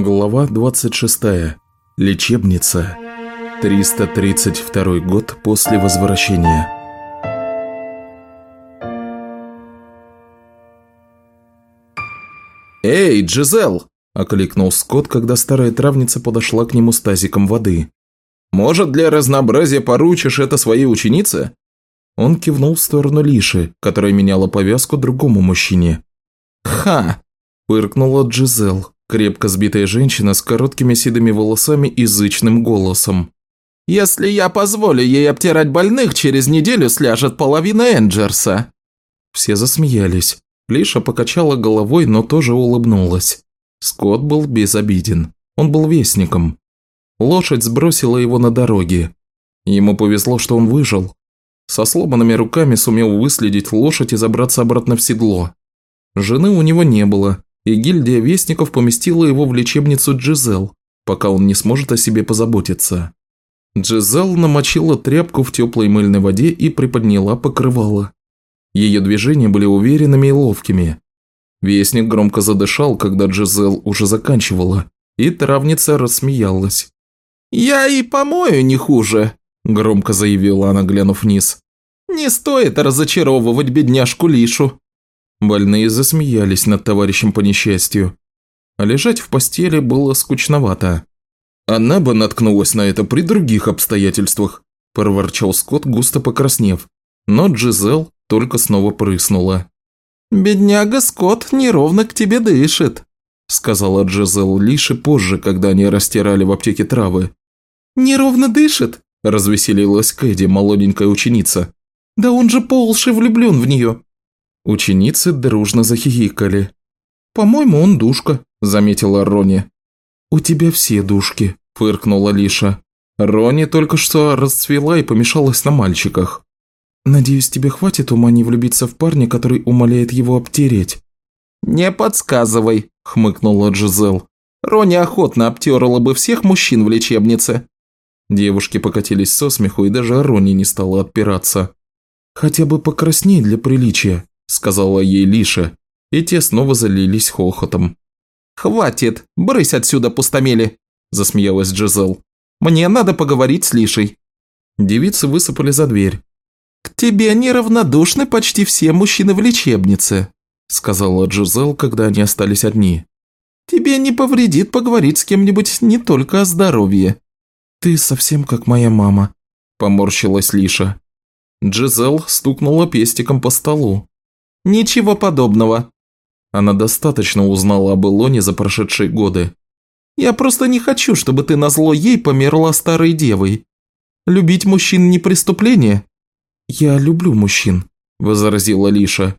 Глава 26. Лечебница. 332 год после возвращения. «Эй, Джизел!» – окликнул Скотт, когда старая травница подошла к нему с тазиком воды. «Может, для разнообразия поручишь это своей ученице?» Он кивнул в сторону Лиши, которая меняла повязку другому мужчине. «Ха!» – пыркнула Джизел, крепко сбитая женщина с короткими седыми волосами и зычным голосом. «Если я позволю ей обтирать больных, через неделю сляжет половина Энджерса!» Все засмеялись. Лиша покачала головой, но тоже улыбнулась. Скотт был безобиден. Он был вестником. Лошадь сбросила его на дороге. Ему повезло, что он выжил. Со сломанными руками сумел выследить лошадь и забраться обратно в седло. Жены у него не было, и гильдия вестников поместила его в лечебницу Джизел, пока он не сможет о себе позаботиться. Джизел намочила тряпку в теплой мыльной воде и приподняла покрывало. Ее движения были уверенными и ловкими. Вестник громко задышал, когда Джизел уже заканчивала, и травница рассмеялась. «Я и помою не хуже», – громко заявила она, глянув вниз. «Не стоит разочаровывать бедняжку Лишу». Больные засмеялись над товарищем по несчастью. А лежать в постели было скучновато. Она бы наткнулась на это при других обстоятельствах, проворчал Скотт, густо покраснев. Но Джизел только снова прыснула. «Бедняга Скотт неровно к тебе дышит», сказала Джизел Лиши позже, когда они растирали в аптеке травы. «Неровно дышит?» – развеселилась Кэдди, молоденькая ученица. «Да он же по уши влюблен в нее!» Ученицы дружно захихикали. «По-моему, он душка», – заметила Рони. «У тебя все душки», – фыркнула Лиша. Рони только что расцвела и помешалась на мальчиках. «Надеюсь, тебе хватит ума не влюбиться в парня, который умоляет его обтереть». «Не подсказывай», – хмыкнула Джизел. «Рони охотно обтерла бы всех мужчин в лечебнице». Девушки покатились со смеху, и даже Рони не стала отпираться. «Хотя бы покрасней для приличия», – сказала ей Лиша, и те снова залились хохотом. «Хватит, брысь отсюда, пустомели!» – засмеялась Джизел. «Мне надо поговорить с Лишей». Девицы высыпали за дверь. «К тебе неравнодушны почти все мужчины в лечебнице», – сказала Джизел, когда они остались одни. «Тебе не повредит поговорить с кем-нибудь не только о здоровье». «Ты совсем как моя мама», – поморщилась Лиша. Джизел стукнула пестиком по столу. «Ничего подобного». Она достаточно узнала об Илоне за прошедшие годы. «Я просто не хочу, чтобы ты назло ей померла старой девой. Любить мужчин не преступление?» «Я люблю мужчин», – возразила Лиша.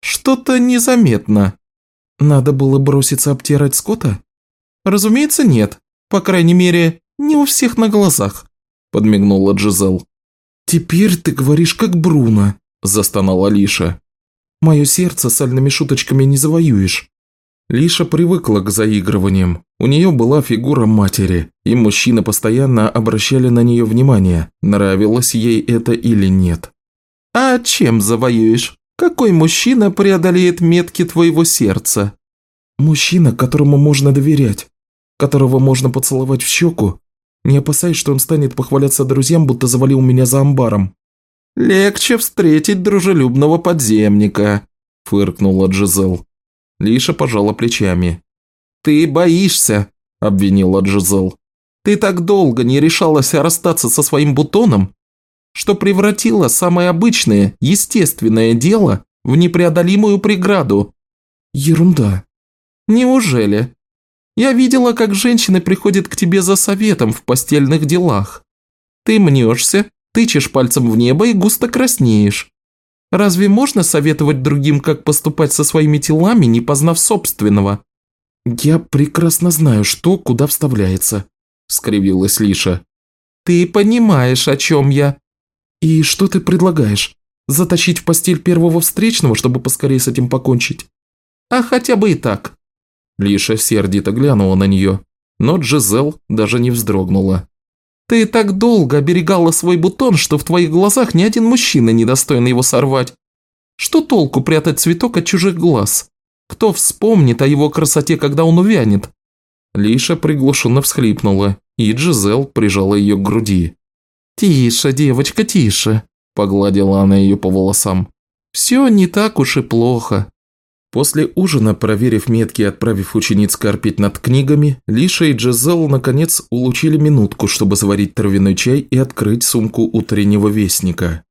«Что-то незаметно. Надо было броситься обтирать скота?» «Разумеется, нет. По крайней мере, не у всех на глазах», – подмигнула Джизел. «Теперь ты говоришь как Бруно», – застонала Лиша. «Мое сердце сальными шуточками не завоюешь». Лиша привыкла к заигрываниям. У нее была фигура матери, и мужчины постоянно обращали на нее внимание, нравилось ей это или нет. «А чем завоюешь? Какой мужчина преодолеет метки твоего сердца?» «Мужчина, которому можно доверять, которого можно поцеловать в щеку не опасаясь, что он станет похваляться друзьям, будто завалил меня за амбаром. «Легче встретить дружелюбного подземника», – фыркнула Джизел. Лиша пожала плечами. «Ты боишься», – обвинила Джизел. «Ты так долго не решалась расстаться со своим бутоном, что превратила самое обычное, естественное дело в непреодолимую преграду». «Ерунда». «Неужели?» Я видела, как женщины приходят к тебе за советом в постельных делах. Ты мнешься, тычешь пальцем в небо и густо краснеешь. Разве можно советовать другим, как поступать со своими телами, не познав собственного?» «Я прекрасно знаю, что куда вставляется», – скривилась Лиша. «Ты понимаешь, о чем я». «И что ты предлагаешь? Затащить в постель первого встречного, чтобы поскорее с этим покончить?» «А хотя бы и так. Лиша сердито глянула на нее, но Джизел даже не вздрогнула. «Ты так долго оберегала свой бутон, что в твоих глазах ни один мужчина не достоин его сорвать. Что толку прятать цветок от чужих глаз? Кто вспомнит о его красоте, когда он увянет? Лиша приглушенно всхлипнула, и Джизел прижала ее к груди. «Тише, девочка, тише», – погладила она ее по волосам. «Все не так уж и плохо». После ужина, проверив метки и отправив учениц карпить над книгами, Лиша и Джизел наконец улучили минутку, чтобы заварить травяной чай и открыть сумку утреннего вестника.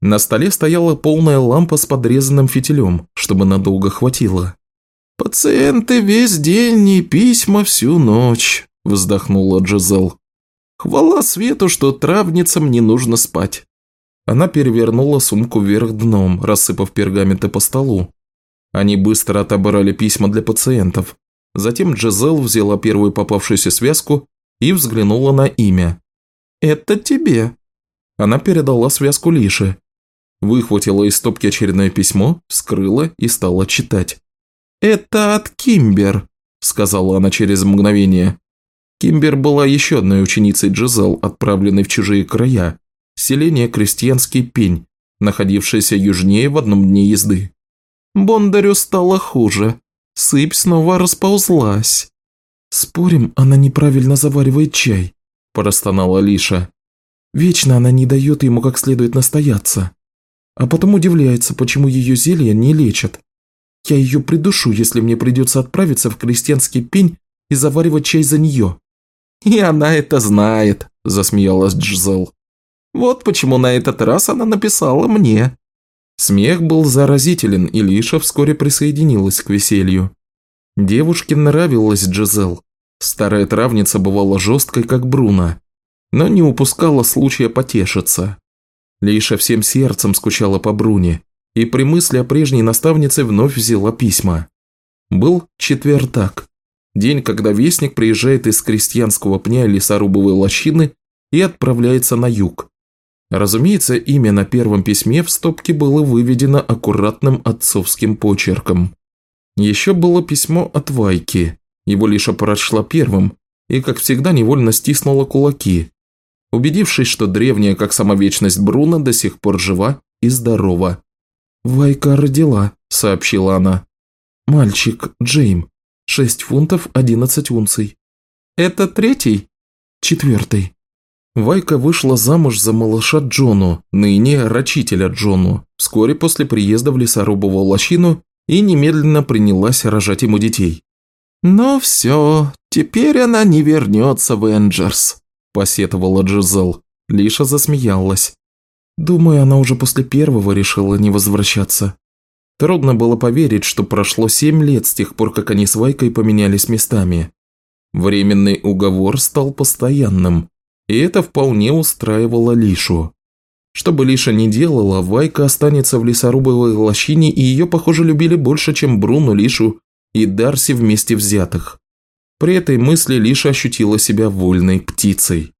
На столе стояла полная лампа с подрезанным фитилем, чтобы надолго хватило. «Пациенты весь день и письма всю ночь», – вздохнула Джизел. «Хвала свету, что травницам не нужно спать». Она перевернула сумку вверх дном, рассыпав пергаменты по столу, они быстро отобрали письма для пациентов. Затем Джизел взяла первую попавшуюся связку и взглянула на имя. «Это тебе». Она передала связку Лише. Выхватила из стопки очередное письмо, вскрыла и стала читать. «Это от Кимбер», – сказала она через мгновение. Кимбер была еще одной ученицей Джизел, отправленной в чужие края, селение Крестьянский Пень, находившееся южнее в одном дне езды. Бондарю стало хуже. Сыпь снова расползлась. «Спорим, она неправильно заваривает чай», – простонала Лиша. «Вечно она не дает ему как следует настояться. А потом удивляется, почему ее зелья не лечат. Я ее придушу, если мне придется отправиться в крестьянский пень и заваривать чай за нее». «И она это знает», – засмеялась Джзел. «Вот почему на этот раз она написала мне. Смех был заразителен, и Лиша вскоре присоединилась к веселью. Девушке нравилась Джизел. Старая травница бывала жесткой, как Бруно, но не упускала случая потешиться. Лиша всем сердцем скучала по Бруне, и при мысли о прежней наставнице вновь взяла письма. Был четвертак, день, когда вестник приезжает из крестьянского пня лесорубовой лощины и отправляется на юг, Разумеется, имя на первом письме в стопке было выведено аккуратным отцовским почерком. Еще было письмо от Вайки. Его Лиша прошла первым и, как всегда, невольно стиснула кулаки, убедившись, что древняя, как сама вечность Бруно, до сих пор жива и здорова. «Вайка родила», – сообщила она. «Мальчик, Джейм, шесть фунтов одиннадцать унций». «Это третий?» «Четвертый». Вайка вышла замуж за малыша Джону, ныне рачителя Джону, вскоре после приезда в лесорубовую лощину и немедленно принялась рожать ему детей. «Ну все, теперь она не вернется в Энджерс», – посетовала Джизел. Лиша засмеялась. «Думаю, она уже после первого решила не возвращаться». Трудно было поверить, что прошло семь лет с тех пор, как они с Вайкой поменялись местами. Временный уговор стал постоянным, и это вполне устраивало Лишу. Что бы Лиша ни делала, Вайка останется в лесорубовой лощине, и ее, похоже, любили больше, чем Бруну, Лишу и Дарси вместе взятых. При этой мысли Лиша ощутила себя вольной птицей.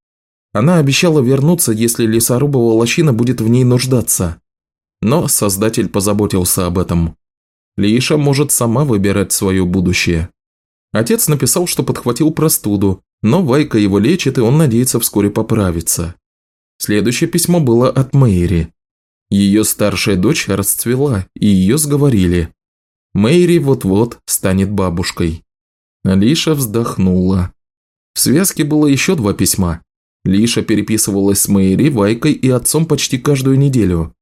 Она обещала вернуться, если лесорубовая лощина будет в ней нуждаться. Но Создатель позаботился об этом. Лиша может сама выбирать свое будущее. Отец написал, что подхватил простуду, но Вайка его лечит, и он надеется вскоре поправиться. Следующее письмо было от Мэйри. Ее старшая дочь расцвела, и ее сговорили. Мэйри вот-вот станет бабушкой. Лиша вздохнула. В связке было еще два письма. Лиша переписывалась с Мэйри, Вайкой и отцом почти каждую неделю.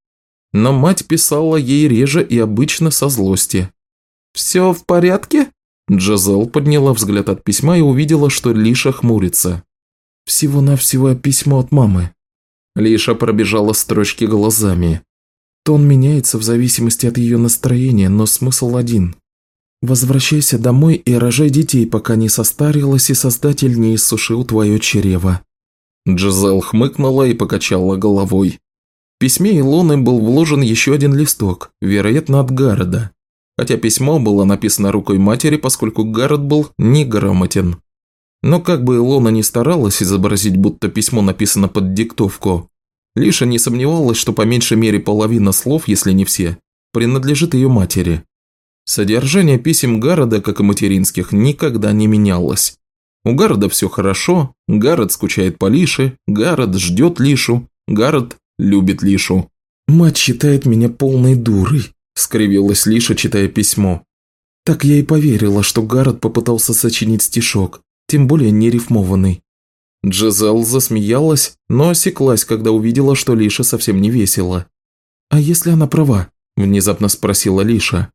Но мать писала ей реже и обычно со злости. «Все в порядке?» Джазел подняла взгляд от письма и увидела, что Лиша хмурится. «Всего-навсего письмо от мамы». Лиша пробежала строчки глазами. Тон меняется в зависимости от ее настроения, но смысл один. «Возвращайся домой и рожай детей, пока не состарилась и Создатель не иссушил твое чрево». Джазел хмыкнула и покачала головой. В письме Илоны был вложен еще один листок, вероятно, от Гарода хотя письмо было написано рукой матери, поскольку Гаррет был неграмотен. Но как бы Илона ни старалась изобразить, будто письмо написано под диктовку, Лиша не сомневалась, что по меньшей мере половина слов, если не все, принадлежит ее матери. Содержание писем Гарода, как и материнских, никогда не менялось. У Гарода все хорошо, Гаррет скучает по Лише, Гаррет ждет Лишу, Гаррет любит Лишу. «Мать считает меня полной дурой», скривилась Лиша, читая письмо. Так я и поверила, что Гаррет попытался сочинить стишок, тем более не рифмованный. Джизел засмеялась, но осеклась, когда увидела, что Лиша совсем не весело. «А если она права?» – внезапно спросила Лиша.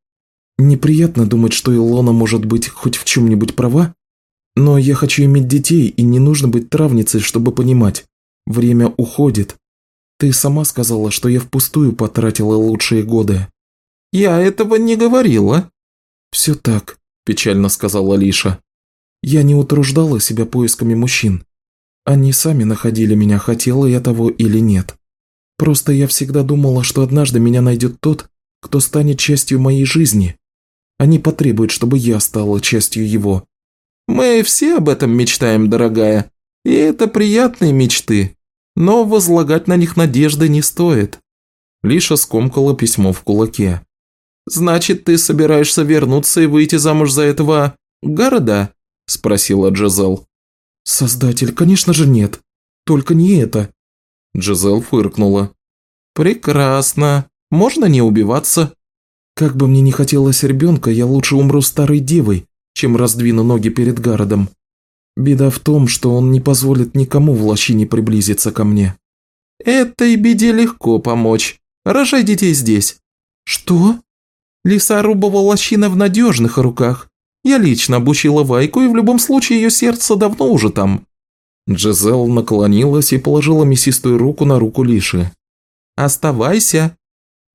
«Неприятно думать, что Илона может быть хоть в чем-нибудь права, но я хочу иметь детей, и не нужно быть травницей, чтобы понимать. Время уходит. Ты сама сказала, что я впустую потратила лучшие годы». «Я этого не говорила». «Все так», – печально сказала Лиша. «Я не утруждала себя поисками мужчин. Они сами находили меня, хотела я того или нет. Просто я всегда думала, что однажды меня найдет тот, кто станет частью моей жизни. Они потребуют, чтобы я стала частью его. Мы все об этом мечтаем, дорогая. И это приятные мечты. Но возлагать на них надежды не стоит. Лиша скомкала письмо в кулаке. «Значит, ты собираешься вернуться и выйти замуж за этого... города?» – спросила Джезел. «Создатель, конечно же нет. Только не это». Джизел фыркнула. «Прекрасно. Можно не убиваться?» «Как бы мне не хотелось ребенка, я лучше умру старой девой, чем раздвину ноги перед городом. Беда в том, что он не позволит никому в лощине приблизиться ко мне». «Этой беде легко помочь. Рожай детей здесь». «Что?» «Лесорубова лощина в надежных руках. Я лично обучила Вайку, и в любом случае ее сердце давно уже там». Джезел наклонилась и положила мясистую руку на руку Лиши. «Оставайся.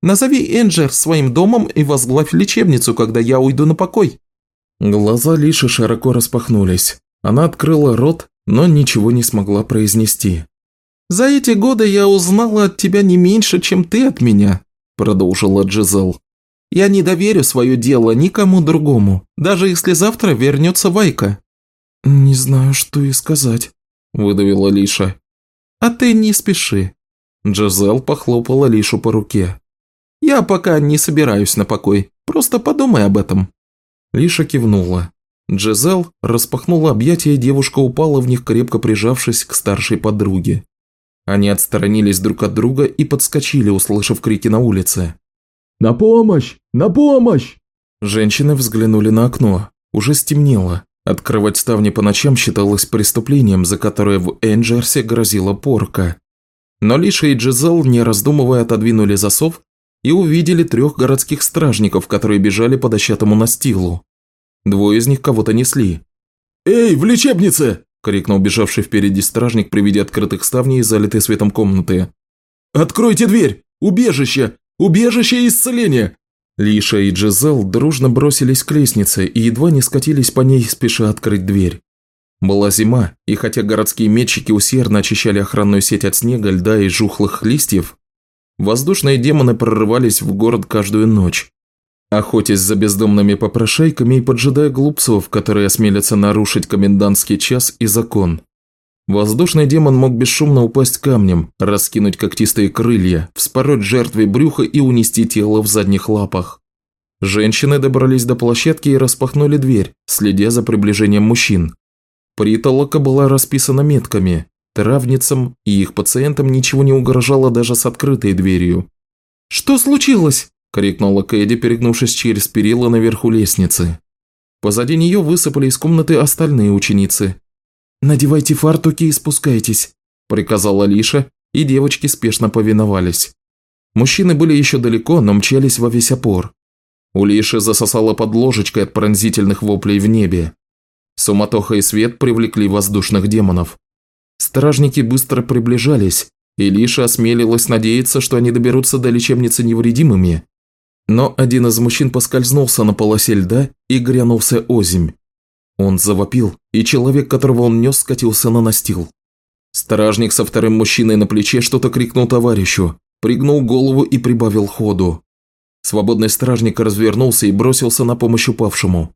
Назови Энджер своим домом и возглавь лечебницу, когда я уйду на покой». Глаза Лиши широко распахнулись. Она открыла рот, но ничего не смогла произнести. «За эти годы я узнала от тебя не меньше, чем ты от меня», – продолжила Джизел. Я не доверю свое дело никому другому, даже если завтра вернется Вайка». «Не знаю, что и сказать», – выдавила Лиша. «А ты не спеши». Джазел похлопала Лишу по руке. «Я пока не собираюсь на покой, просто подумай об этом». Лиша кивнула. Джезел распахнула объятия, и девушка упала в них, крепко прижавшись к старшей подруге. Они отстранились друг от друга и подскочили, услышав крики на улице. «На помощь! На помощь!» Женщины взглянули на окно. Уже стемнело. Открывать ставни по ночам считалось преступлением, за которое в Энджерсе грозила порка. Но Лиша и Джизел, не раздумывая, отодвинули засов и увидели трех городских стражников, которые бежали по дощатому настилу. Двое из них кого-то несли. «Эй, в лечебнице!» – крикнул бежавший впереди стражник при виде открытых ставней и залитой светом комнаты. «Откройте дверь! Убежище! Убежище и исцеление!» Лиша и Джизел дружно бросились к лестнице и едва не скатились по ней, спеша открыть дверь. Была зима, и хотя городские метчики усердно очищали охранную сеть от снега, льда и жухлых листьев, воздушные демоны прорывались в город каждую ночь, охотясь за бездомными попрошайками и поджидая глупцов, которые осмелятся нарушить комендантский час и закон. Воздушный демон мог бесшумно упасть камнем, раскинуть когтистые крылья, вспороть жертве брюха и унести тело в задних лапах. Женщины добрались до площадки и распахнули дверь, следя за приближением мужчин. Притолока была расписана метками. Травницам и их пациентам ничего не угрожало даже с открытой дверью. «Что случилось?» – крикнула Кэдди, перегнувшись через перила наверху лестницы. Позади нее высыпали из комнаты остальные ученицы, «Надевайте фартуки и спускайтесь», – приказала Лиша, и девочки спешно повиновались. Мужчины были еще далеко, но мчались во весь опор. У Лиши засосала под ложечкой от пронзительных воплей в небе. Суматоха и свет привлекли воздушных демонов. Стражники быстро приближались, и Лиша осмелилась надеяться, что они доберутся до лечебницы невредимыми. Но один из мужчин поскользнулся на полосе льда и грянулся озимь. Он завопил, и человек, которого он нес, скатился на настил. Стражник со вторым мужчиной на плече что-то крикнул товарищу, пригнул голову и прибавил ходу. Свободный стражник развернулся и бросился на помощь упавшему.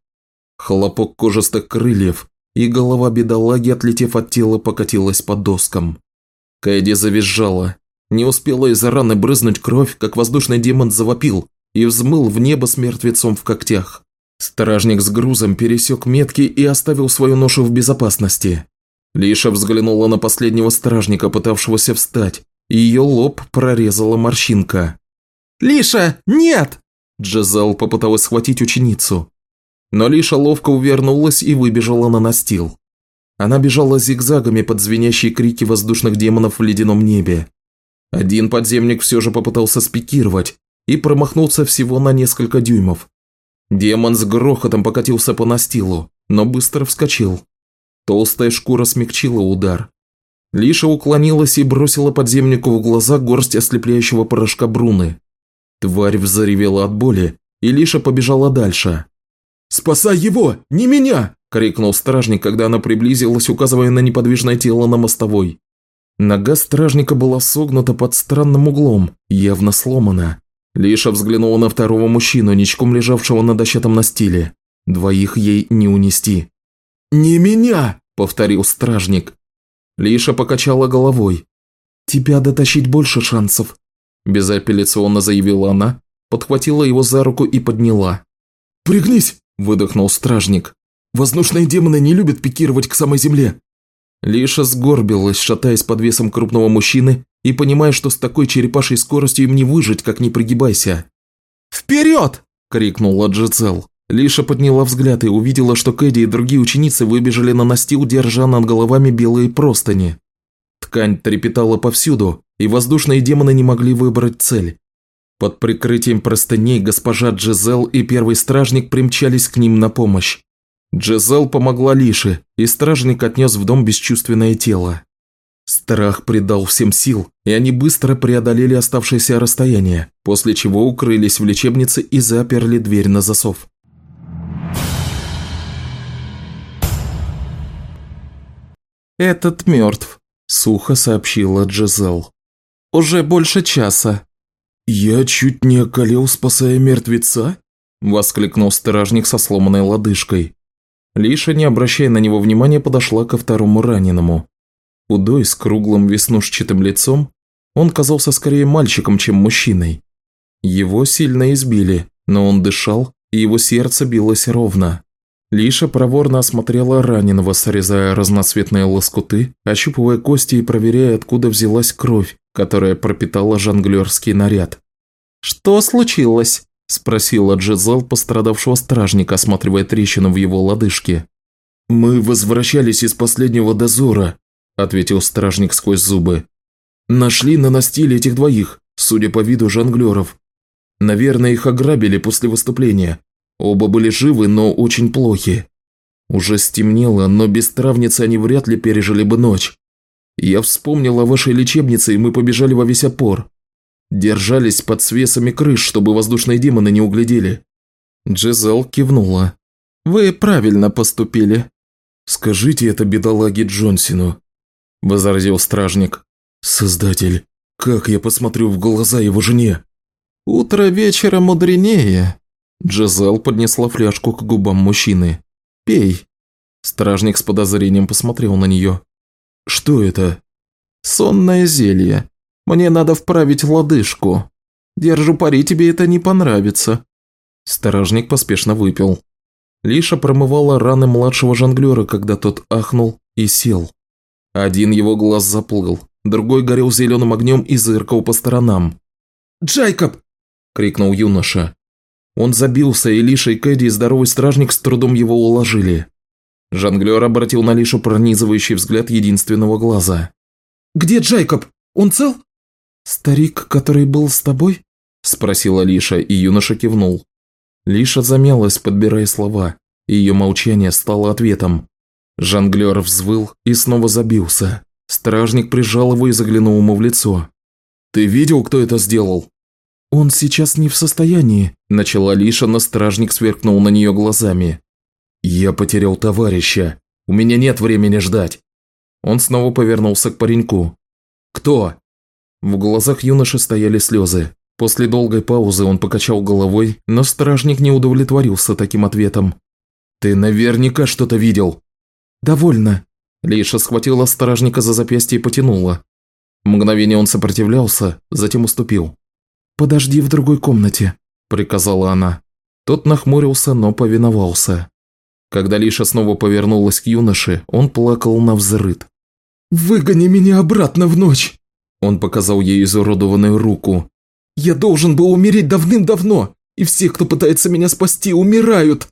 Хлопок кожистых крыльев, и голова бедолаги, отлетев от тела, покатилась по доскам. Кэдди завизжала. Не успела из раны брызнуть кровь, как воздушный демон завопил и взмыл в небо с мертвецом в когтях. Стражник с грузом пересек метки и оставил свою ношу в безопасности. Лиша взглянула на последнего стражника, пытавшегося встать, и ее лоб прорезала морщинка. «Лиша, нет!» Джезал попыталась схватить ученицу. Но Лиша ловко увернулась и выбежала на настил. Она бежала зигзагами под звенящие крики воздушных демонов в ледяном небе. Один подземник все же попытался спикировать и промахнулся всего на несколько дюймов. Демон с грохотом покатился по настилу, но быстро вскочил. Толстая шкура смягчила удар. Лиша уклонилась и бросила подземнику в глаза горсть ослепляющего порошка Бруны. Тварь взаревела от боли, и Лиша побежала дальше. «Спасай его, не меня!» – крикнул стражник, когда она приблизилась, указывая на неподвижное тело на мостовой. Нога стражника была согнута под странным углом, явно сломана. Лиша взглянула на второго мужчину, ничком лежавшего на дощатом настиле. Двоих ей не унести. «Не меня!» – повторил стражник. Лиша покачала головой. «Тебя дотащить больше шансов», – безапелляционно заявила она, подхватила его за руку и подняла. «Пригнись!» – выдохнул стражник. «Воздушные демоны не любят пикировать к самой земле. Лиша сгорбилась, шатаясь под весом крупного мужчины и понимая, что с такой черепашей скоростью им не выжить, как не пригибайся. «Вперед!» – крикнула Джицел. Лиша подняла взгляд и увидела, что Кэдди и другие ученицы выбежали на настил, держа над головами белые простыни. Ткань трепетала повсюду, и воздушные демоны не могли выбрать цель. Под прикрытием простыней госпожа Джизел и первый стражник примчались к ним на помощь. Джезел помогла Лише, и стражник отнес в дом бесчувственное тело. Страх придал всем сил, и они быстро преодолели оставшееся расстояние, после чего укрылись в лечебнице и заперли дверь на засов. «Этот мертв», – сухо сообщила Джезел. «Уже больше часа». «Я чуть не околел, спасая мертвеца?» – воскликнул стражник со сломанной лодыжкой. Лиша, не обращая на него внимания, подошла ко второму раненому. Худой, с круглым веснушчатым лицом, он казался скорее мальчиком, чем мужчиной. Его сильно избили, но он дышал, и его сердце билось ровно. Лиша проворно осмотрела раненого, срезая разноцветные лоскуты, ощупывая кости и проверяя, откуда взялась кровь, которая пропитала жонглерский наряд. «Что случилось?» – спросила Джизел пострадавшего стражника, осматривая трещину в его лодыжке. «Мы возвращались из последнего дозора», – ответил стражник сквозь зубы. «Нашли на настиле этих двоих, судя по виду жонглеров. Наверное, их ограбили после выступления. Оба были живы, но очень плохи. Уже стемнело, но без травницы они вряд ли пережили бы ночь. Я вспомнил о вашей лечебнице, и мы побежали во весь опор. Держались под свесами крыш, чтобы воздушные демоны не углядели. Джезел кивнула. «Вы правильно поступили». «Скажите это бедолаге Джонсину», – возразил стражник. «Создатель, как я посмотрю в глаза его жене?» «Утро вечера мудренее». Джезел поднесла фляжку к губам мужчины. «Пей». Стражник с подозрением посмотрел на нее. «Что это?» «Сонное зелье. Мне надо вправить лодыжку. Держу пари, тебе это не понравится». Стражник поспешно выпил. Лиша промывала раны младшего жонглера, когда тот ахнул и сел. Один его глаз заплыл, другой горел зеленым огнем и зыркал по сторонам. «Джайкоб!» – крикнул юноша. Он забился, и Лиша и Кэдди здоровый стражник с трудом его уложили. Жонглер обратил на Лишу пронизывающий взгляд единственного глаза. «Где Джайкоб? Он цел?» «Старик, который был с тобой?» – спросила Лиша, и юноша кивнул. Лиша замялась, подбирая слова, и ее молчание стало ответом. Жонглер взвыл и снова забился. Стражник прижал его и заглянул ему в лицо. «Ты видел, кто это сделал?» «Он сейчас не в состоянии», – начала Лиша, но стражник сверкнул на нее глазами. «Я потерял товарища. У меня нет времени ждать». Он снова повернулся к пареньку. «Кто?» В глазах юноши стояли слезы. После долгой паузы он покачал головой, но стражник не удовлетворился таким ответом. «Ты наверняка что-то видел». «Довольно». Лиша схватила стражника за запястье и потянула. Мгновение он сопротивлялся, затем уступил. «Подожди в другой комнате», – приказала она. Тот нахмурился, но повиновался. Когда Лиша снова повернулась к юноше, он плакал на взрыд. «Выгони меня обратно в ночь!» Он показал ей изуродованную руку. «Я должен был умереть давным-давно, и все, кто пытается меня спасти, умирают!»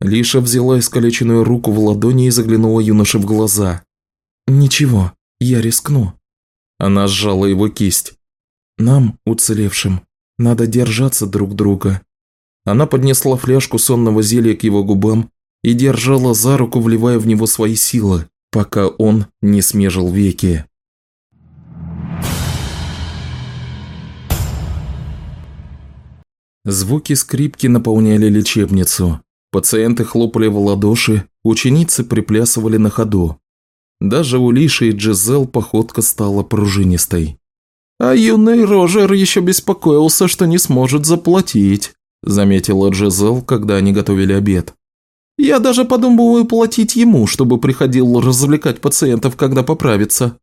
Лиша взяла искалеченную руку в ладони и заглянула юноше в глаза. «Ничего, я рискну». Она сжала его кисть. «Нам, уцелевшим, надо держаться друг друга». Она поднесла фляжку сонного зелья к его губам и держала за руку, вливая в него свои силы, пока он не смежил веки. Звуки скрипки наполняли лечебницу. Пациенты хлопали в ладоши, ученицы приплясывали на ходу. Даже у Лиши и Джизел походка стала пружинистой. «А юный Рожер еще беспокоился, что не сможет заплатить», заметила Джизел, когда они готовили обед. «Я даже подумываю платить ему, чтобы приходил развлекать пациентов, когда поправится».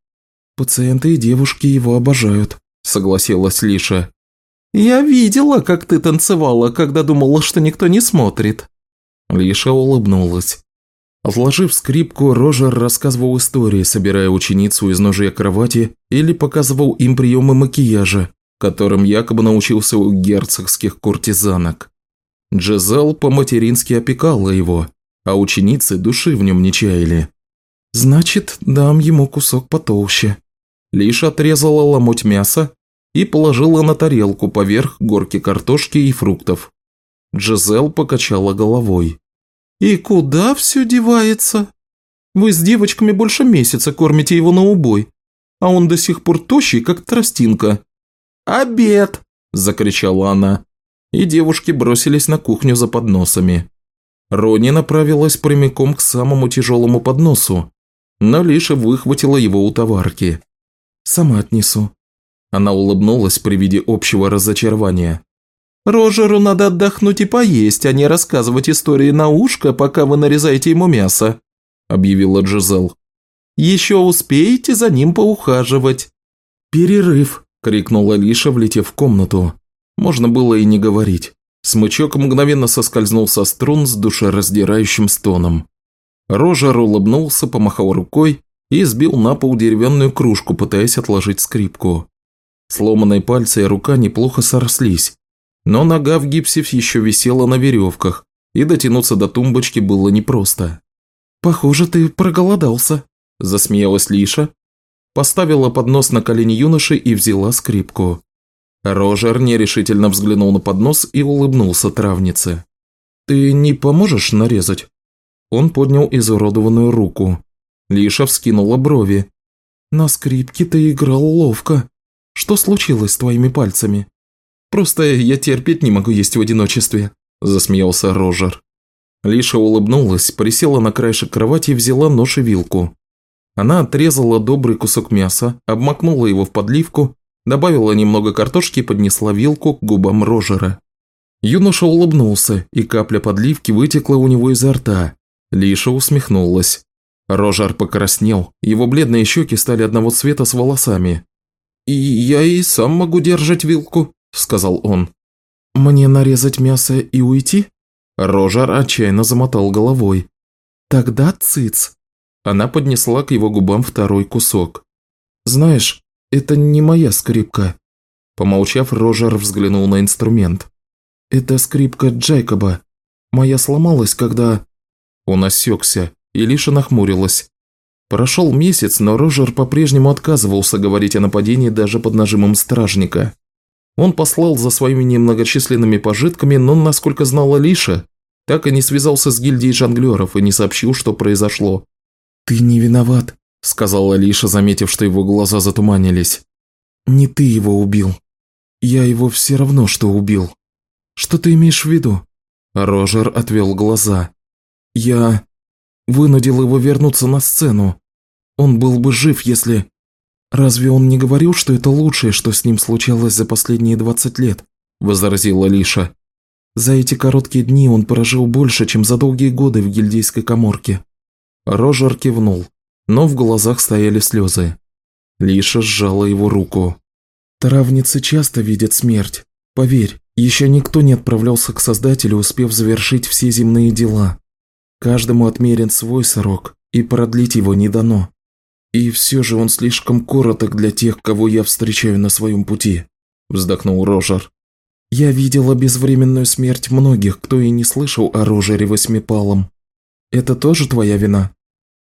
«Пациенты и девушки его обожают», согласилась Лиша. «Я видела, как ты танцевала, когда думала, что никто не смотрит». Лиша улыбнулась. Отложив скрипку, Рожер рассказывал истории, собирая ученицу из ножей кровати или показывал им приемы макияжа, которым якобы научился у герцогских куртизанок. Джезел по-матерински опекала его, а ученицы души в нем не чаяли. «Значит, дам ему кусок потолще». Лишь отрезала ломоть мяса и положила на тарелку поверх горки картошки и фруктов. Джезел покачала головой. «И куда все девается? Вы с девочками больше месяца кормите его на убой, а он до сих пор тощий, как тростинка». «Обед!» – закричала она, и девушки бросились на кухню за подносами. Рони направилась прямиком к самому тяжелому подносу, но лишь выхватила его у товарки. «Сама отнесу». Она улыбнулась при виде общего разочарования. Рожеру надо отдохнуть и поесть, а не рассказывать истории на ушко, пока вы нарезаете ему мясо», – объявила Джизел. «Еще успеете за ним поухаживать». «Перерыв!» – крикнула Лиша, влетев в комнату. Можно было и не говорить. Смычок мгновенно соскользнул со струн с душераздирающим стоном. Рожер улыбнулся, помахал рукой и сбил на пол деревянную кружку, пытаясь отложить скрипку. Сломанные пальцы и рука неплохо срослись, но нога в гипсе еще висела на веревках, и дотянуться до тумбочки было непросто. «Похоже, ты проголодался», – засмеялась Лиша, поставила поднос на колени юноши и взяла скрипку. Рожер нерешительно взглянул на поднос и улыбнулся травнице. «Ты не поможешь нарезать?» Он поднял изуродованную руку. Лиша вскинула брови. «На скрипке ты играл ловко. Что случилось с твоими пальцами?» Просто я терпеть не могу есть в одиночестве», – засмеялся Рожер. Лиша улыбнулась, присела на краешек кровати и взяла нож и вилку. Она отрезала добрый кусок мяса, обмакнула его в подливку, добавила немного картошки и поднесла вилку к губам Рожера. Юноша улыбнулся, и капля подливки вытекла у него изо рта. Лиша усмехнулась. Рожар покраснел, его бледные щеки стали одного цвета с волосами. «И я и сам могу держать вилку», – сказал он. «Мне нарезать мясо и уйти?» Рожар отчаянно замотал головой. «Тогда циц». Она поднесла к его губам второй кусок. «Знаешь, это не моя скрипка». Помолчав, Рожар взглянул на инструмент. «Это скрипка Джейкоба. Моя сломалась, когда...» Он осекся, и Лиша нахмурилась. Прошел месяц, но Рожер по-прежнему отказывался говорить о нападении даже под нажимом стражника. Он послал за своими немногочисленными пожитками, но, насколько знала Лиша, так и не связался с гильдией жонглеров и не сообщил, что произошло. «Ты не виноват», – сказала Лиша, заметив, что его глаза затуманились. «Не ты его убил. Я его все равно, что убил. Что ты имеешь в виду?» Рожер отвел глаза. «Я вынудил его вернуться на сцену. Он был бы жив, если...» «Разве он не говорил, что это лучшее, что с ним случалось за последние 20 лет?» – возразила Лиша. «За эти короткие дни он прожил больше, чем за долгие годы в гильдейской коморке». Рожер кивнул, но в глазах стояли слезы. Лиша сжала его руку. «Травницы часто видят смерть. Поверь, еще никто не отправлялся к Создателю, успев завершить все земные дела. Каждому отмерен свой срок, и продлить его не дано. «И все же он слишком короток для тех, кого я встречаю на своем пути», – вздохнул Рожер. Я видела безвременную смерть многих, кто и не слышал о Рожере Восьмипалом. Это тоже твоя вина?»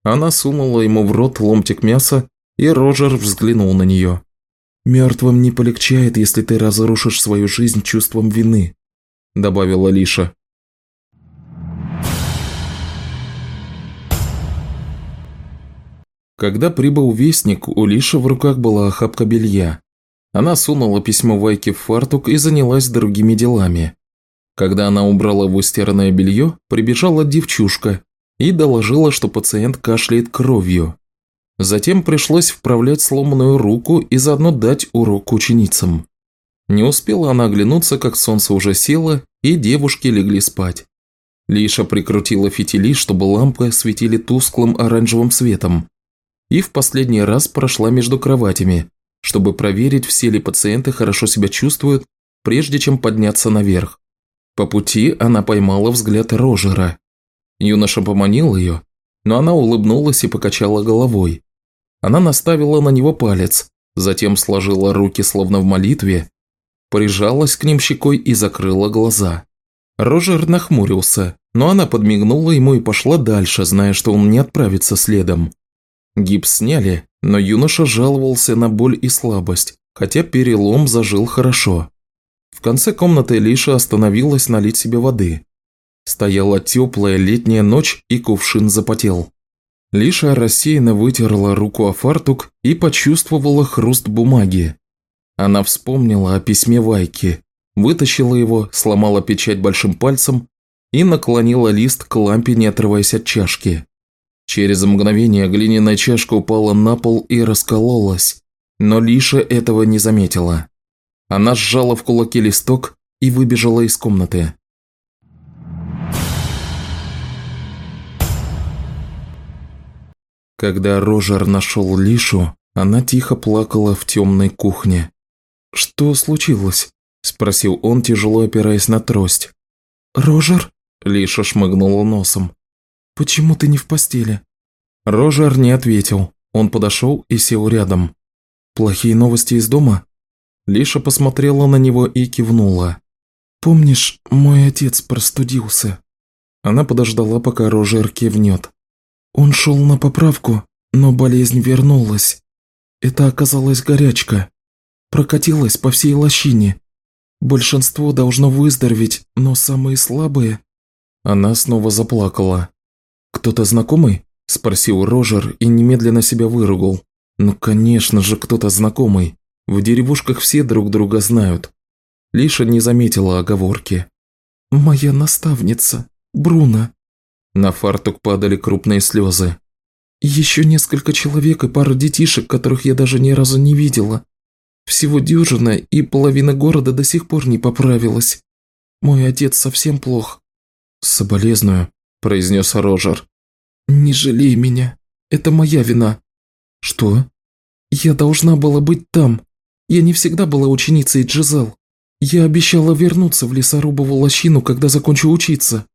Она сунула ему в рот ломтик мяса, и Рожер взглянул на нее. «Мертвым не полегчает, если ты разрушишь свою жизнь чувством вины», – добавила Лиша. Когда прибыл вестник, у Лиши в руках была охапка белья. Она сунула письмо Вайке в фартук и занялась другими делами. Когда она убрала в устиранное белье, прибежала девчушка и доложила, что пациент кашляет кровью. Затем пришлось вправлять сломанную руку и заодно дать урок ученицам. Не успела она оглянуться, как солнце уже село, и девушки легли спать. Лиша прикрутила фитили, чтобы лампы светили тусклым оранжевым светом, и в последний раз прошла между кроватями, чтобы проверить, все ли пациенты хорошо себя чувствуют, прежде чем подняться наверх. По пути она поймала взгляд Рожера. Юноша поманил ее, но она улыбнулась и покачала головой. Она наставила на него палец, затем сложила руки словно в молитве, прижалась к ним щекой и закрыла глаза. Рожер нахмурился, но она подмигнула ему и пошла дальше, зная, что он не отправится следом. Гипс сняли, но юноша жаловался на боль и слабость, хотя перелом зажил хорошо. В конце комнаты Лиша остановилась налить себе воды. Стояла теплая летняя ночь, и кувшин запотел. Лиша рассеянно вытерла руку о фартук и почувствовала хруст бумаги. Она вспомнила о письме Вайки, вытащила его, сломала печать большим пальцем и наклонила лист к лампе, не отрываясь от чашки. Через мгновение глиняная чашка упала на пол и раскололась, но Лиша этого не заметила. Она сжала в кулаке листок и выбежала из комнаты. Когда Рожер нашел Лишу, она тихо плакала в темной кухне. «Что случилось?» – спросил он, тяжело опираясь на трость. «Рожер?» – Лиша шмыгнула носом. «Почему ты не в постели?» Рожер не ответил. Он подошел и сел рядом. «Плохие новости из дома?» Лиша посмотрела на него и кивнула. «Помнишь, мой отец простудился?» Она подождала, пока Рожер кивнет. «Он шел на поправку, но болезнь вернулась. Это оказалась горячка. Прокатилась по всей лощине. Большинство должно выздороветь, но самые слабые...» Она снова заплакала. «Кто-то знакомый?» – спросил Рожер и немедленно себя выругал. «Ну, конечно же, кто-то знакомый. В деревушках все друг друга знают». Лиша не заметила оговорки. «Моя наставница, Бруно». На фартук падали крупные слезы. «Еще несколько человек и пара детишек, которых я даже ни разу не видела. Всего дюжина, и половина города до сих пор не поправилась. Мой отец совсем плох». «Соболезную», – произнес Рожер. «Не жалей меня. Это моя вина». «Что?» «Я должна была быть там. Я не всегда была ученицей Джизел. Я обещала вернуться в лесорубову лощину, когда закончу учиться.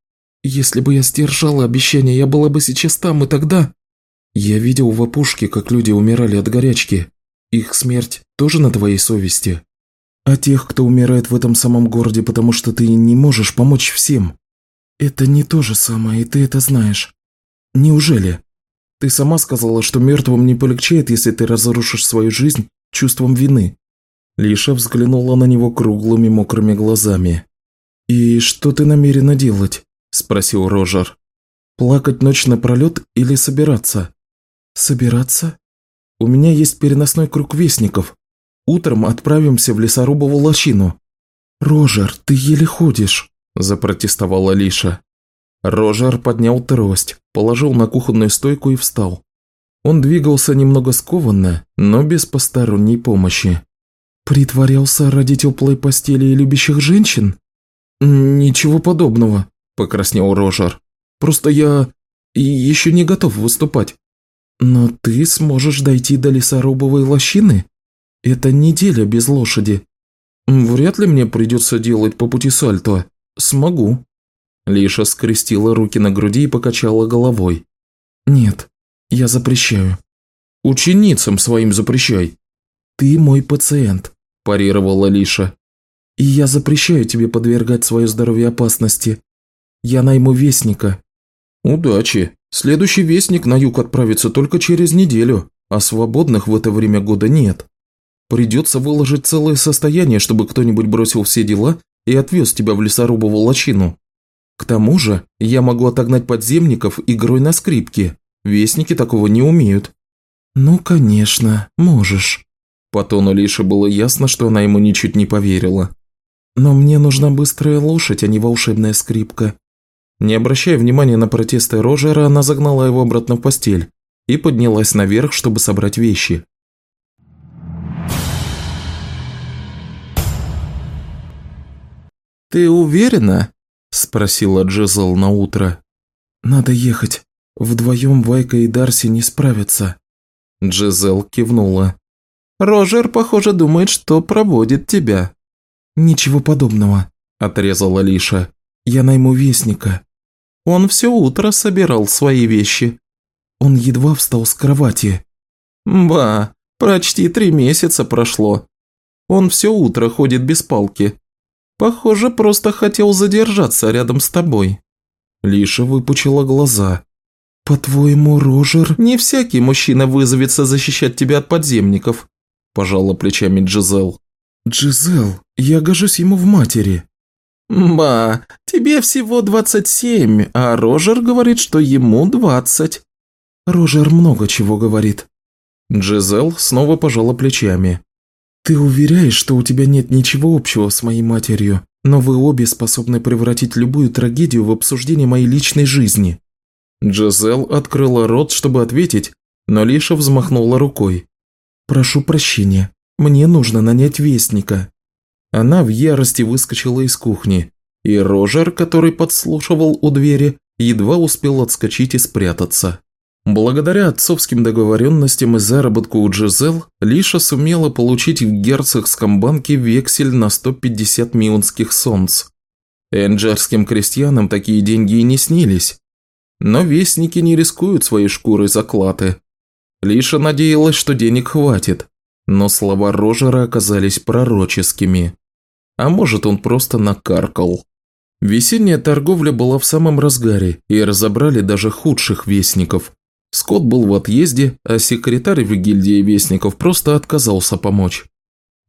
Если бы я сдержала обещание, я была бы сейчас там, и тогда...» «Я видел в опушке, как люди умирали от горячки. Их смерть тоже на твоей совести?» «А тех, кто умирает в этом самом городе, потому что ты не можешь помочь всем?» «Это не то же самое, и ты это знаешь. Неужели? Ты сама сказала, что мертвым не полегчает, если ты разрушишь свою жизнь чувством вины. Лиша взглянула на него круглыми мокрыми глазами. «И что ты намерена делать?» – спросил Рожер. «Плакать ночь напролет или собираться?» «Собираться? У меня есть переносной круг вестников. Утром отправимся в лесорубову лощину». «Рожер, ты еле ходишь», – запротестовала Лиша. Рожер поднял трость, положил на кухонную стойку и встал. Он двигался немного скованно, но без посторонней помощи. «Притворялся ради теплой постели и любящих женщин?» «Ничего подобного», – покраснел Рожер. «Просто я еще не готов выступать». «Но ты сможешь дойти до лесорубовой лощины? Это неделя без лошади. Вряд ли мне придется делать по пути сальто. Смогу». Лиша скрестила руки на груди и покачала головой. «Нет, я запрещаю». «Ученицам своим запрещай». «Ты мой пациент», – парировала Лиша. И я запрещаю тебе подвергать свое здоровье опасности. Я найму вестника». «Удачи. Следующий вестник на юг отправится только через неделю, а свободных в это время года нет. Придется выложить целое состояние, чтобы кто-нибудь бросил все дела и отвез тебя в лесорубову лощину. К тому же я могу отогнать подземников игрой на скрипке. Вестники такого не умеют». «Ну, конечно, можешь». По тону Лиши было ясно, что она ему ничуть не поверила. «Но мне нужна быстрая лошадь, а не волшебная скрипка». Не обращая внимания на протесты Рожера, она загнала его обратно в постель и поднялась наверх, чтобы собрать вещи. «Ты уверена?» – спросила Джизл на утро. «Надо ехать. Вдвоем Вайка и Дарси не справятся». Джизел кивнула. «Рожер, похоже, думает, что проводит тебя». «Ничего подобного», – отрезала Лиша. «Я найму вестника». Он все утро собирал свои вещи. Он едва встал с кровати. «Ба, почти три месяца прошло. Он все утро ходит без палки. Похоже, просто хотел задержаться рядом с тобой». Лиша выпучила глаза. «По-твоему, Рожер, не всякий мужчина вызовется защищать тебя от подземников», – пожала плечами Джизел. «Джизел, я гожусь ему в матери». «Ба, тебе всего двадцать семь, а Рожер говорит, что ему двадцать». «Рожер много чего говорит». Джизел снова пожала плечами. «Ты уверяешь, что у тебя нет ничего общего с моей матерью, но вы обе способны превратить любую трагедию в обсуждение моей личной жизни». Джизел открыла рот, чтобы ответить, но Лиша взмахнула рукой. «Прошу прощения, мне нужно нанять вестника». Она в ярости выскочила из кухни, и Рожер, который подслушивал у двери, едва успел отскочить и спрятаться. Благодаря отцовским договоренностям и заработку у Джизел, Лиша сумела получить в герцогском банке вексель на 150 мионских солнц. Энджерским крестьянам такие деньги и не снились. Но вестники не рискуют своей шкурой заклаты. Лиша надеялась, что денег хватит, но слова Рожера оказались пророческими. А может, он просто накаркал. Весенняя торговля была в самом разгаре, и разобрали даже худших вестников. Скотт был в отъезде, а секретарь в гильдии вестников просто отказался помочь.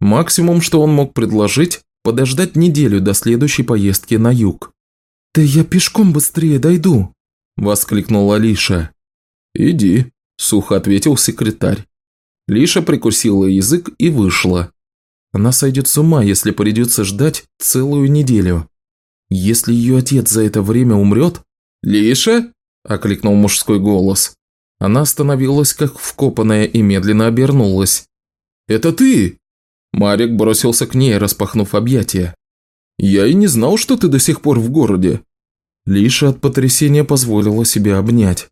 Максимум, что он мог предложить, подождать неделю до следующей поездки на юг. «Да я пешком быстрее дойду», – воскликнула Лиша. «Иди», – сухо ответил секретарь. Лиша прикусила язык и вышла. Она сойдет с ума, если придется ждать целую неделю. Если ее отец за это время умрет... «Лиша?» – окликнул мужской голос. Она остановилась как вкопанная и медленно обернулась. «Это ты?» Марик бросился к ней, распахнув объятия. «Я и не знал, что ты до сих пор в городе». Лиша от потрясения позволила себя обнять.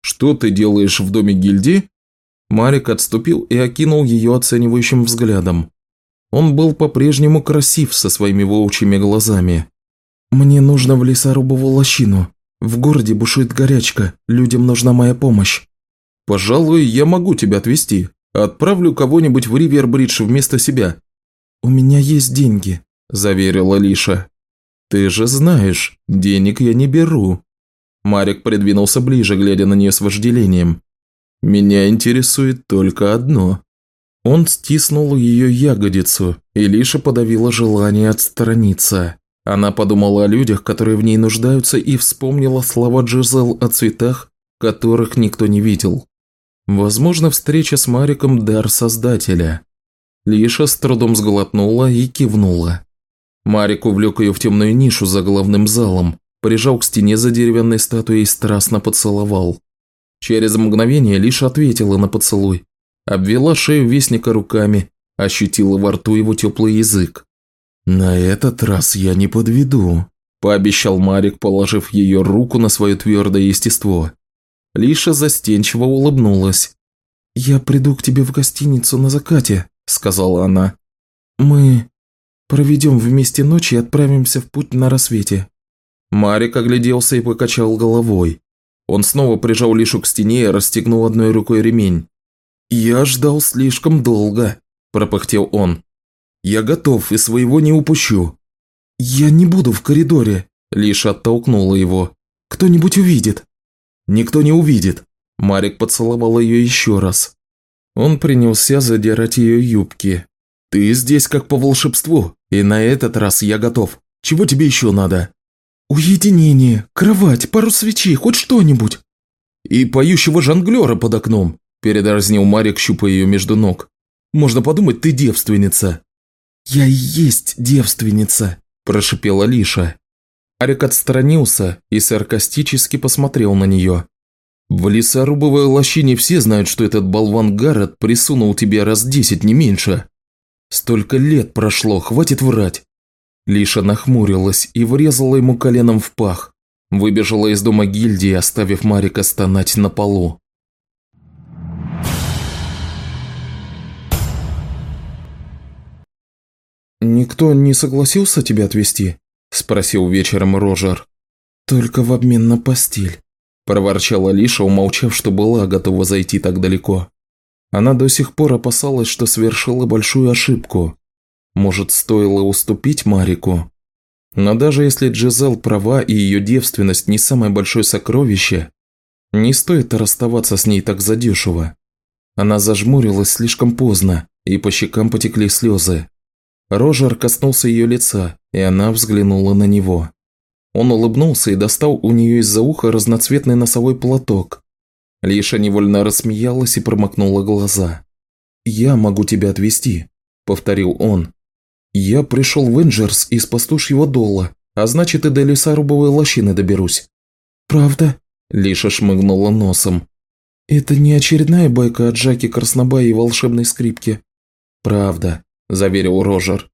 «Что ты делаешь в доме гильдии?» Марик отступил и окинул ее оценивающим взглядом. Он был по-прежнему красив со своими волчьими глазами. «Мне нужно в лесорубову лощину», в городе бушует горячка, людям нужна моя помощь. Пожалуй, я могу тебя отвезти. Отправлю кого-нибудь в Ривербридж вместо себя. У меня есть деньги, заверила Лиша. Ты же знаешь, денег я не беру. Марик придвинулся ближе, глядя на нее с вожделением. Меня интересует только одно. Он стиснул ее ягодицу, и Лиша подавила желание отстраниться. Она подумала о людях, которые в ней нуждаются, и вспомнила слова Джизел о цветах, которых никто не видел. Возможно, встреча с Мариком – дар Создателя. Лиша с трудом сглотнула и кивнула. Марик увлек ее в темную нишу за главным залом, прижал к стене за деревянной статуей и страстно поцеловал. Через мгновение Лиша ответила на поцелуй, обвела шею вестника руками, ощутила во рту его теплый язык. «На этот раз я не подведу», – пообещал Марик, положив ее руку на свое твердое естество. Лиша застенчиво улыбнулась. «Я приду к тебе в гостиницу на закате», – сказала она. «Мы проведем вместе ночь и отправимся в путь на рассвете». Марик огляделся и покачал головой. Он снова прижал Лишу к стене и расстегнул одной рукой ремень. «Я ждал слишком долго», – пропыхтел он. Я готов и своего не упущу». «Я не буду в коридоре», – лишь оттолкнула его. «Кто-нибудь увидит». «Никто не увидит». Марик поцеловал ее еще раз. Он принялся задирать ее юбки. «Ты здесь как по волшебству, и на этот раз я готов. Чего тебе еще надо?» «Уединение, кровать, пару свечей, хоть что-нибудь». «И поющего жонглера под окном», – передразнил Марик, щупая ее между ног. «Можно подумать, ты девственница». «Я и есть девственница», – прошипела Лиша. Арик отстранился и саркастически посмотрел на нее. «В лесорубовой лощине все знают, что этот болван Гаррет присунул тебе раз десять, не меньше. Столько лет прошло, хватит врать. Лиша нахмурилась и врезала ему коленом в пах. Выбежала из дома гильдии, оставив Марика стонать на полу. «Никто не согласился тебя отвезти?» – спросил вечером Рожер. «Только в обмен на постель», – проворчала Лиша, умолчав, что была готова зайти так далеко. Она до сих пор опасалась, что совершила большую ошибку, может, стоило уступить Марику? Но даже если Джизел права и ее девственность не самое большое сокровище, не стоит расставаться с ней так задешево. Она зажмурилась слишком поздно, и по щекам потекли слезы. Рожер коснулся ее лица, и она взглянула на него. Он улыбнулся и достал у нее из-за уха разноцветный носовой платок. Лиша невольно рассмеялась и промокнула глаза. «Я могу тебя отвезти», – повторил он. «Я пришел в Инджерс из пастушьего дола, а значит и до лесорубовой лощины доберусь». «Правда?» – Лиша шмыгнула носом. «Это не очередная байка о Джаке Краснобае и волшебной скрипке?» «Правда», – заверил Рожер.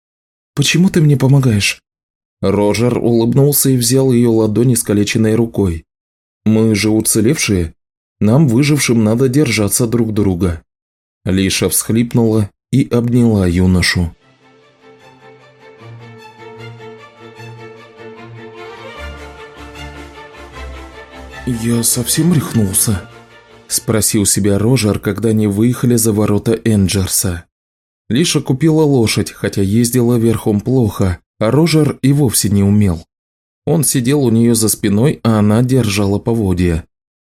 «Почему ты мне помогаешь?» Рожер улыбнулся и взял ее ладони искалеченной рукой. «Мы же уцелевшие. Нам, выжившим, надо держаться друг друга». Лиша всхлипнула и обняла юношу. «Я совсем рехнулся?» – спросил себя Рожер, когда они выехали за ворота Энджерса. Лиша купила лошадь, хотя ездила верхом плохо, а Рожер и вовсе не умел. Он сидел у нее за спиной, а она держала поводья.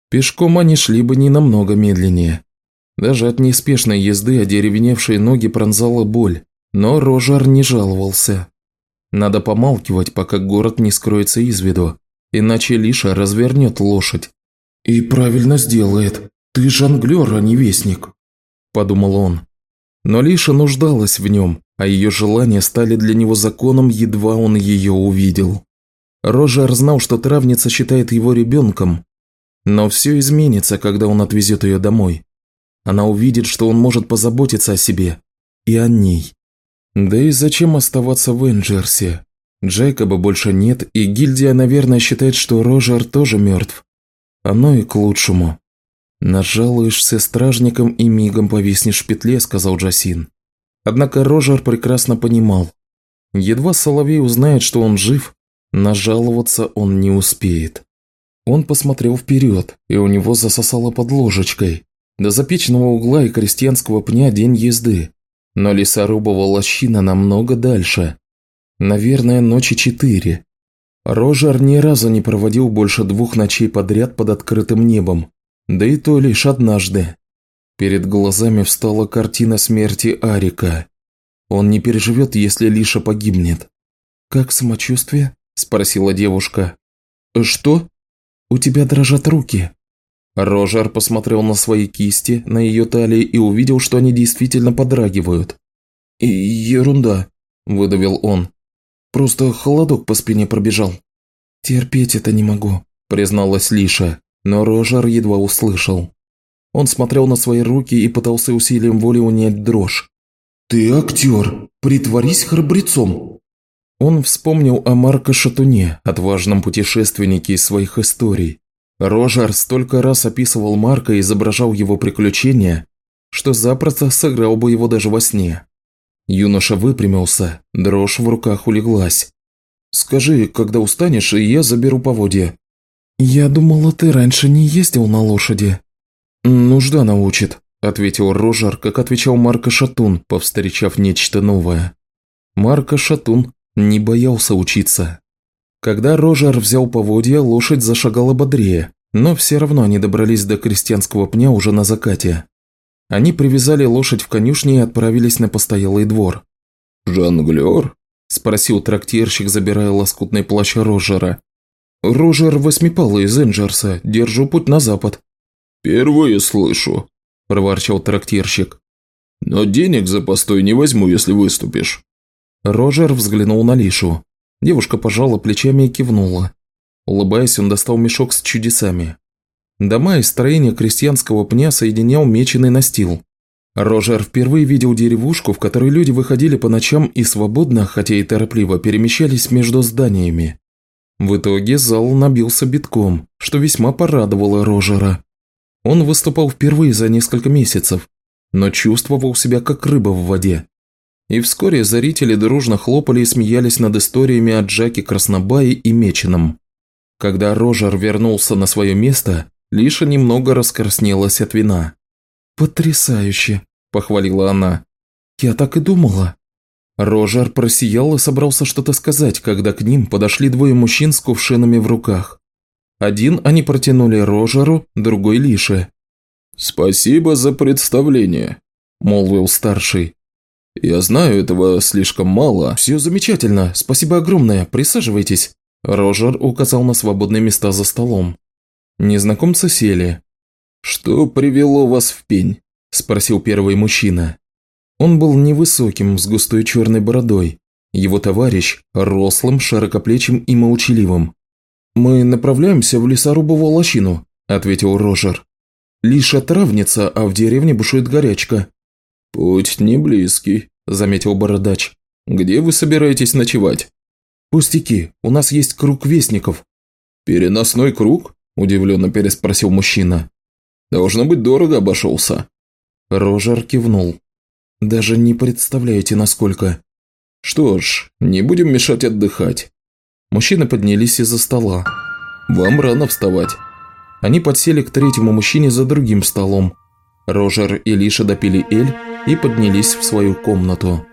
Пешком они шли бы не намного медленнее. Даже от неспешной езды одеревеневшие ноги пронзала боль, но Рожер не жаловался. Надо помалкивать, пока город не скроется из виду, иначе Лиша развернет лошадь. «И правильно сделает. Ты жонглер, а не вестник», – подумал он. Но Лиша нуждалась в нем, а ее желания стали для него законом, едва он ее увидел. Рожер знал, что травница считает его ребенком, но все изменится, когда он отвезет ее домой. Она увидит, что он может позаботиться о себе и о ней. Да и зачем оставаться в Энджерсе? Джейкоба больше нет, и гильдия, наверное, считает, что Рожер тоже мертв. Оно и к лучшему. «Нажалуешься стражником и мигом повиснешь в петле», – сказал Джасин. Однако Рожер прекрасно понимал. Едва Соловей узнает, что он жив, нажаловаться он не успеет. Он посмотрел вперед, и у него засосало под ложечкой. До запечного угла и крестьянского пня день езды. Но лесорубова лощина намного дальше. Наверное, ночи четыре. Рожер ни разу не проводил больше двух ночей подряд под открытым небом, да и то лишь однажды. Перед глазами встала картина смерти Арика. Он не переживет, если Лиша погибнет. «Как самочувствие?» – спросила девушка. «Что?» «У тебя дрожат руки». Рожер посмотрел на свои кисти, на ее талии и увидел, что они действительно подрагивают. «Ерунда», – выдавил он. Просто холодок по спине пробежал. «Терпеть это не могу», – призналась Лиша, но Рожер едва услышал. Он смотрел на свои руки и пытался усилием воли унять дрожь. «Ты актер, притворись храбрецом!» Он вспомнил о Марко Шатуне, отважном путешественнике из своих историй. Рожер столько раз описывал Марка и изображал его приключения, что запросто сыграл бы его даже во сне. Юноша выпрямился, дрожь в руках улеглась. «Скажи, когда устанешь, и я заберу поводья». «Я думала, ты раньше не ездил на лошади». «Нужда научит», – ответил Рожар, как отвечал Марко Шатун, повстречав нечто новое. Марко Шатун не боялся учиться. Когда Рожер взял поводья, лошадь зашагала бодрее, но все равно они добрались до крестьянского пня уже на закате. Они привязали лошадь в конюшне и отправились на постоялый двор. «Жонглер?» – спросил трактирщик, забирая лоскутный плащ Рожера. «Рожер восьмипалый из Энджерса, держу путь на запад». «Впервые слышу», – проворчал трактирщик. «Но денег за постой не возьму, если выступишь». Рожер взглянул на Лишу. Девушка пожала плечами и кивнула. Улыбаясь, он достал мешок с чудесами. Дома и строения крестьянского пня соединял меченый настил. Рожер впервые видел деревушку, в которой люди выходили по ночам и свободно, хотя и торопливо, перемещались между зданиями. В итоге зал набился битком, что весьма порадовало Рожера. Он выступал впервые за несколько месяцев, но чувствовал себя как рыба в воде. И вскоре зрители дружно хлопали и смеялись над историями о Джаке Краснобае и Меченом. Когда Рожер вернулся на свое место, Лиша немного раскраснелась от вина. «Потрясающе!» – похвалила она. «Я так и думала». Рожер просиял и собрался что-то сказать, когда к ним подошли двое мужчин с кувшинами в руках. Один они протянули Рожеру, другой Лише. «Спасибо за представление», – молвил старший. «Я знаю, этого слишком мало». «Все замечательно, спасибо огромное, присаживайтесь». Рожер указал на свободные места за столом. Незнакомцы сели. «Что привело вас в пень?» – спросил первый мужчина. Он был невысоким, с густой черной бородой. Его товарищ – рослым, широкоплечим и молчаливым. «Мы направляемся в лесорубовую лощину», – ответил Рожер. «Лишь отравница, а в деревне бушует горячка». «Путь не близкий», – заметил бородач. «Где вы собираетесь ночевать?» «Пустяки, у нас есть круг вестников». «Переносной круг?» – удивленно переспросил мужчина. «Должно быть, дорого обошелся». Рожер кивнул. «Даже не представляете, насколько». «Что ж, не будем мешать отдыхать». Мужчины поднялись из-за стола. «Вам рано вставать». Они подсели к третьему мужчине за другим столом. Рожер и Лиша допили эль и поднялись в свою комнату.